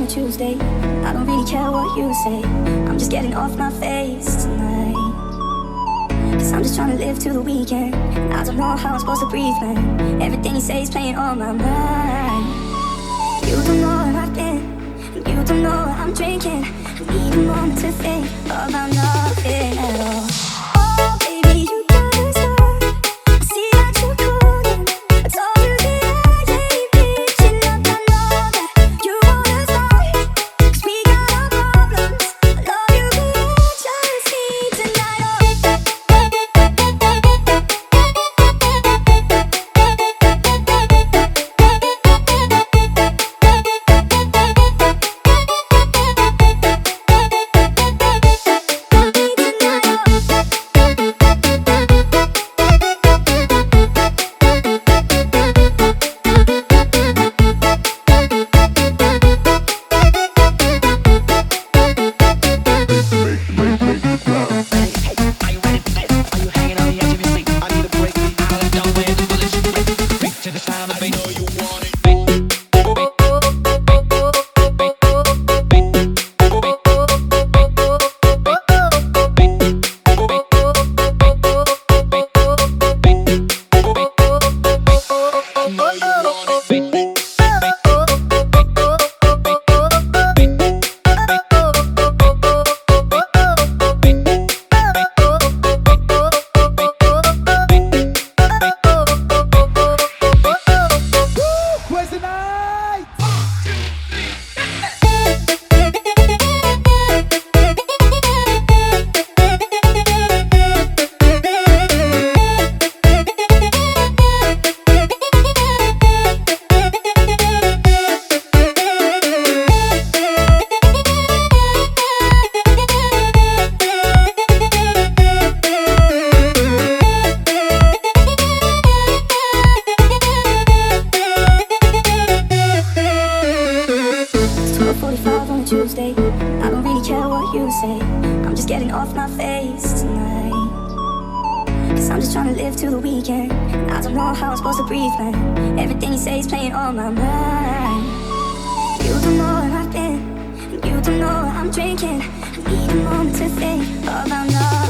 on a Tuesday. I don't really care what you say. I'm just getting off my face tonight. Cause I'm just trying to live to the weekend. I don't know how I'm supposed to breathe, man. Everything you say is playing on my mind. You don't know where I've been. You don't know what I'm drinking. I'm even on to think. You say. I'm just getting off my face tonight. Cause I'm just trying to live till the weekend. I don't know how I'm supposed to breathe, man. Everything you say is playing on my mind. You don't know where I've been. You don't know what I'm drinking. I need a moment to think about nothing